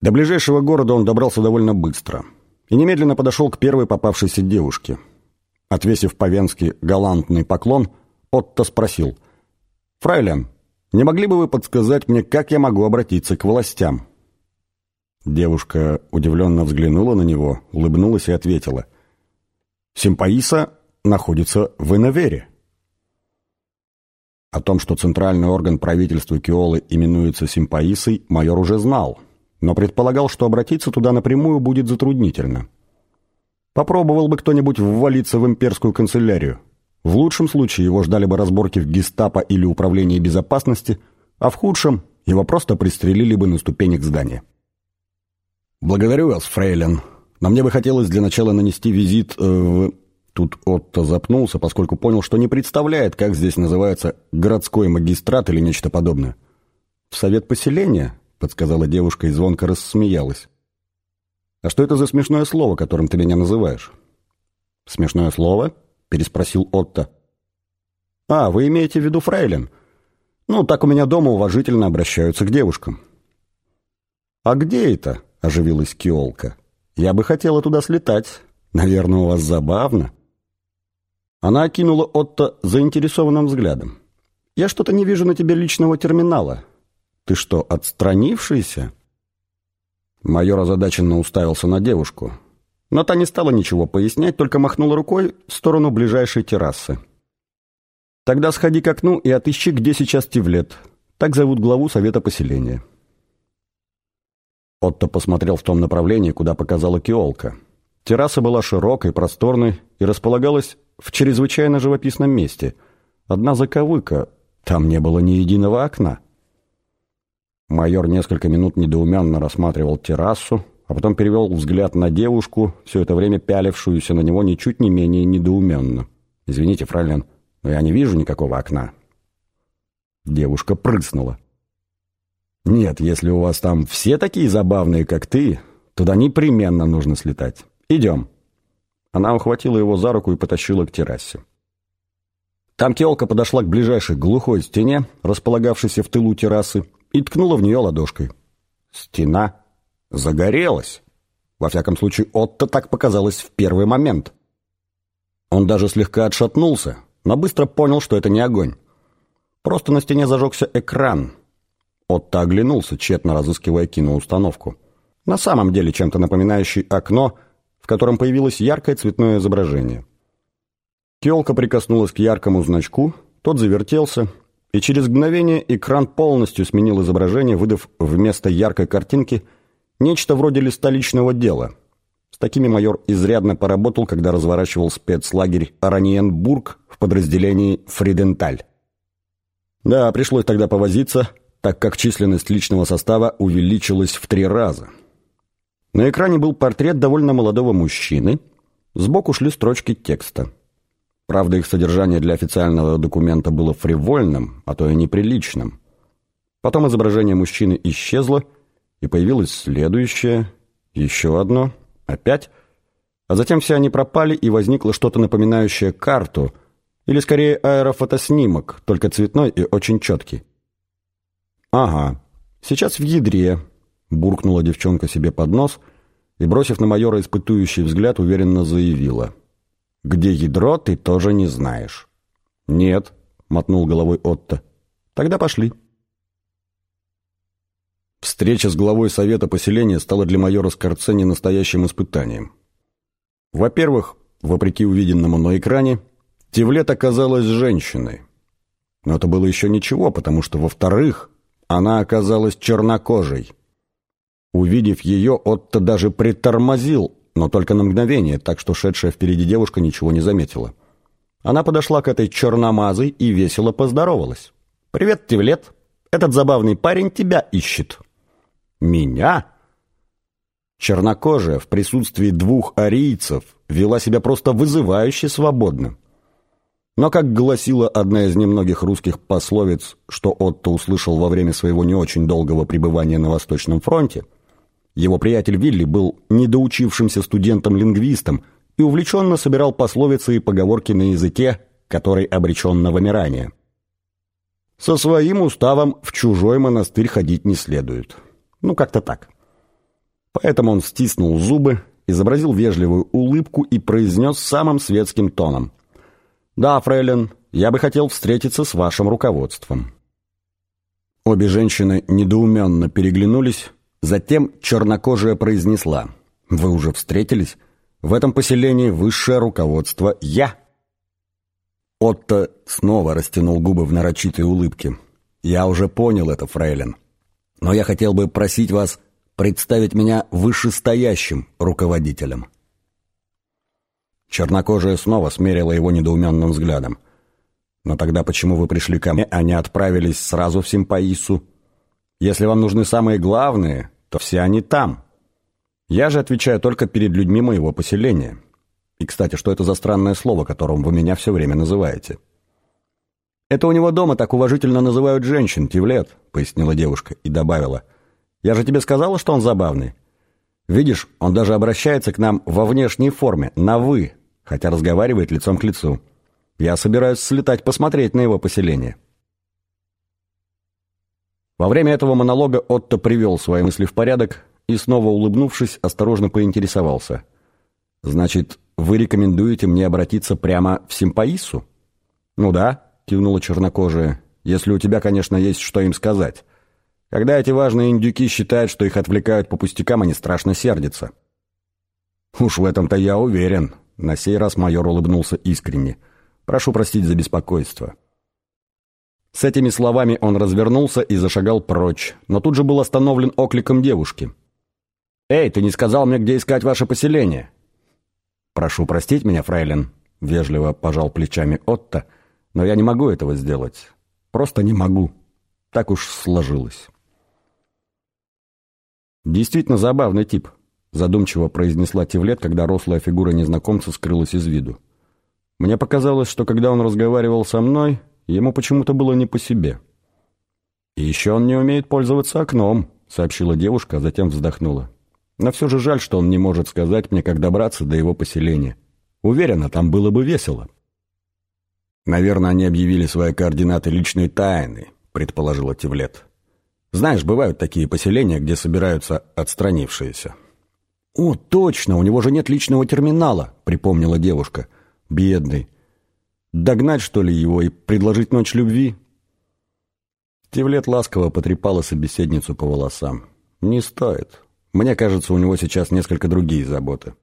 До ближайшего города он добрался довольно быстро и немедленно подошел к первой попавшейся девушке. Отвесив по-венски галантный поклон, Отто спросил. «Фрайлен, не могли бы вы подсказать мне, как я могу обратиться к властям?» Девушка удивленно взглянула на него, улыбнулась и ответила. «Симпаиса находится в Иновере». О том, что центральный орган правительства Киолы именуется Симпаисой, майор уже знал, но предполагал, что обратиться туда напрямую будет затруднительно. Попробовал бы кто-нибудь ввалиться в имперскую канцелярию. В лучшем случае его ждали бы разборки в гестапо или управлении безопасности, а в худшем его просто пристрелили бы на ступенях здания. «Благодарю вас, фрейлин, но мне бы хотелось для начала нанести визит э, в...» Тут Отто запнулся, поскольку понял, что не представляет, как здесь называется городской магистрат или нечто подобное. «В совет поселения?» — подсказала девушка и звонко рассмеялась. «А что это за смешное слово, которым ты меня называешь?» «Смешное слово?» — переспросил Отто. «А, вы имеете в виду фрейлин? Ну, так у меня дома уважительно обращаются к девушкам». «А где это?» — оживилась Киолка. «Я бы хотела туда слетать. Наверное, у вас забавно». Она окинула Отто заинтересованным взглядом. «Я что-то не вижу на тебе личного терминала. Ты что, отстранившийся?» Майор озадаченно уставился на девушку. Но та не стала ничего пояснять, только махнула рукой в сторону ближайшей террасы. «Тогда сходи к окну и отыщи, где сейчас Тивлет. Так зовут главу совета поселения». Отто посмотрел в том направлении, куда показала Киолка. Терраса была широкой, просторной и располагалась в чрезвычайно живописном месте. Одна заковыка, там не было ни единого окна. Майор несколько минут недоуменно рассматривал террасу, а потом перевел взгляд на девушку, все это время пялившуюся на него ничуть не менее недоуменно. «Извините, фрайлен, но я не вижу никакого окна». Девушка прыснула. «Нет, если у вас там все такие забавные, как ты, туда непременно нужно слетать. Идем». Она ухватила его за руку и потащила к террасе. Там телка подошла к ближайшей глухой стене, располагавшейся в тылу террасы, и ткнула в нее ладошкой. Стена загорелась. Во всяком случае, Отто так показалось в первый момент. Он даже слегка отшатнулся, но быстро понял, что это не огонь. Просто на стене зажегся экран. Отто оглянулся, тщетно разыскивая киноустановку. На самом деле чем-то напоминающий окно — котором появилось яркое цветное изображение. Келка прикоснулась к яркому значку, тот завертелся, и через мгновение экран полностью сменил изображение, выдав вместо яркой картинки нечто вроде листа личного дела. С такими майор изрядно поработал, когда разворачивал спецлагерь Ораниенбург в подразделении «Фриденталь». Да, пришлось тогда повозиться, так как численность личного состава увеличилась в три раза – на экране был портрет довольно молодого мужчины. Сбоку шли строчки текста. Правда, их содержание для официального документа было фривольным, а то и неприличным. Потом изображение мужчины исчезло, и появилось следующее, еще одно, опять. А затем все они пропали, и возникло что-то напоминающее карту, или скорее аэрофотоснимок, только цветной и очень четкий. Ага, сейчас в ядре, буркнула девчонка себе под нос и, бросив на майора испытующий взгляд, уверенно заявила. «Где ядро, ты тоже не знаешь». «Нет», — мотнул головой Отто. «Тогда пошли». Встреча с главой совета поселения стала для майора Скорцени настоящим испытанием. Во-первых, вопреки увиденному на экране, Тевлет оказалась женщиной. Но это было еще ничего, потому что, во-вторых, она оказалась чернокожей. Увидев ее, Отто даже притормозил, но только на мгновение, так что шедшая впереди девушка ничего не заметила. Она подошла к этой черномазой и весело поздоровалась. «Привет, Тевлет. Этот забавный парень тебя ищет». «Меня?» Чернокожая в присутствии двух арийцев вела себя просто вызывающе свободно. Но, как гласила одна из немногих русских пословиц, что Отто услышал во время своего не очень долгого пребывания на Восточном фронте – его приятель Вилли был недоучившимся студентом-лингвистом и увлеченно собирал пословицы и поговорки на языке, который обречен на вымирание. Со своим уставом в чужой монастырь ходить не следует. Ну, как-то так. Поэтому он стиснул зубы, изобразил вежливую улыбку и произнес самым светским тоном. «Да, фрейлин, я бы хотел встретиться с вашим руководством». Обе женщины недоуменно переглянулись, затем чернокожая произнесла. «Вы уже встретились? В этом поселении высшее руководство я». Отто снова растянул губы в нарочитой улыбке. «Я уже понял это, фрейлин. Но я хотел бы просить вас представить меня вышестоящим руководителем». Чернокожая снова смерила его недоуменным взглядом. «Но тогда почему вы пришли ко мне, а не отправились сразу в Симпаису? Если вам нужны самые главные, то все они там. Я же отвечаю только перед людьми моего поселения. И, кстати, что это за странное слово, которым вы меня все время называете?» «Это у него дома так уважительно называют женщин, Тивлет», — пояснила девушка и добавила. «Я же тебе сказала, что он забавный. Видишь, он даже обращается к нам во внешней форме, на «вы», хотя разговаривает лицом к лицу. Я собираюсь слетать посмотреть на его поселение». Во время этого монолога Отто привел свои мысли в порядок и, снова улыбнувшись, осторожно поинтересовался. «Значит, вы рекомендуете мне обратиться прямо в Симпаису?» «Ну да», — кивнула чернокожая, «если у тебя, конечно, есть что им сказать. Когда эти важные индюки считают, что их отвлекают по пустякам, они страшно сердятся». «Уж в этом-то я уверен», — на сей раз майор улыбнулся искренне. «Прошу простить за беспокойство». С этими словами он развернулся и зашагал прочь, но тут же был остановлен окликом девушки. «Эй, ты не сказал мне, где искать ваше поселение?» «Прошу простить меня, фрейлин», — вежливо пожал плечами Отто, «но я не могу этого сделать. Просто не могу. Так уж сложилось». «Действительно забавный тип», — задумчиво произнесла Тевлет, когда рослая фигура незнакомца скрылась из виду. «Мне показалось, что когда он разговаривал со мной, ему почему-то было не по себе». «И еще он не умеет пользоваться окном», — сообщила девушка, а затем вздохнула. Но все же жаль, что он не может сказать мне, как добраться до его поселения. Уверена, там было бы весело. Наверное, они объявили свои координаты личной тайны, предположила Тевлет. Знаешь, бывают такие поселения, где собираются отстранившиеся. «О, точно, у него же нет личного терминала», — припомнила девушка. «Бедный. Догнать, что ли, его и предложить ночь любви?» Тевлет ласково потрепала собеседницу по волосам. «Не стоит. Мне кажется, у него сейчас несколько другие заботы.